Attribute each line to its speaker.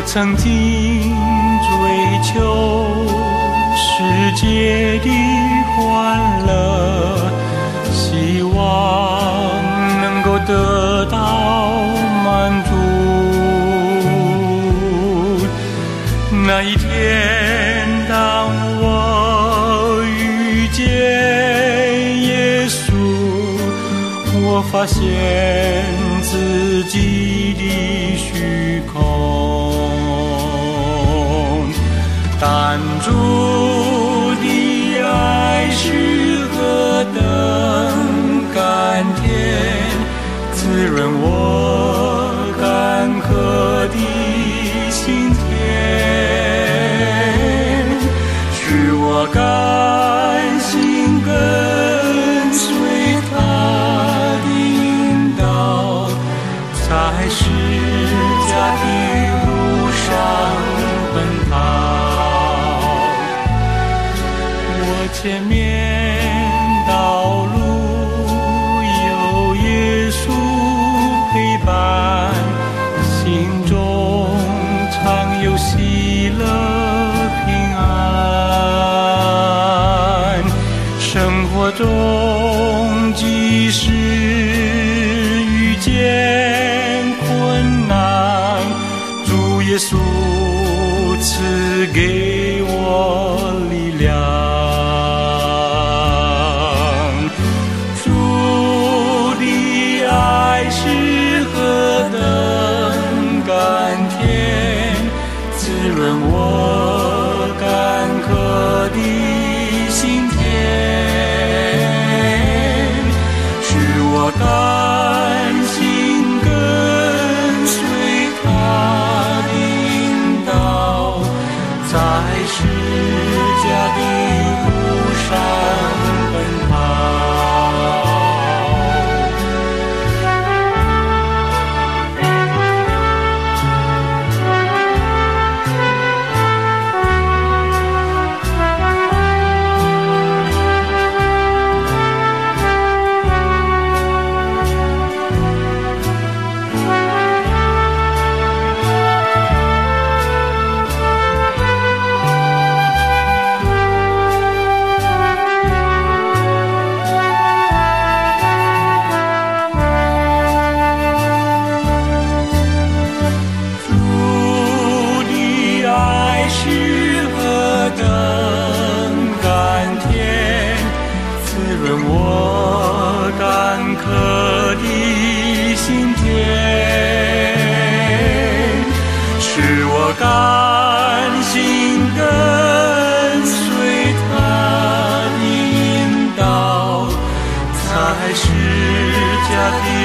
Speaker 1: 我曾经追求世界的欢乐，希望能够得到满足。那一天，当我遇见耶稣，我发现主的爱是何等甘甜，滋润我前面道路有耶稣陪伴，心中常有喜乐平安。生活中即使遇见困难，主耶稣赐给我力量。家的润我干渴的心田使我甘心跟随他的引导才是家的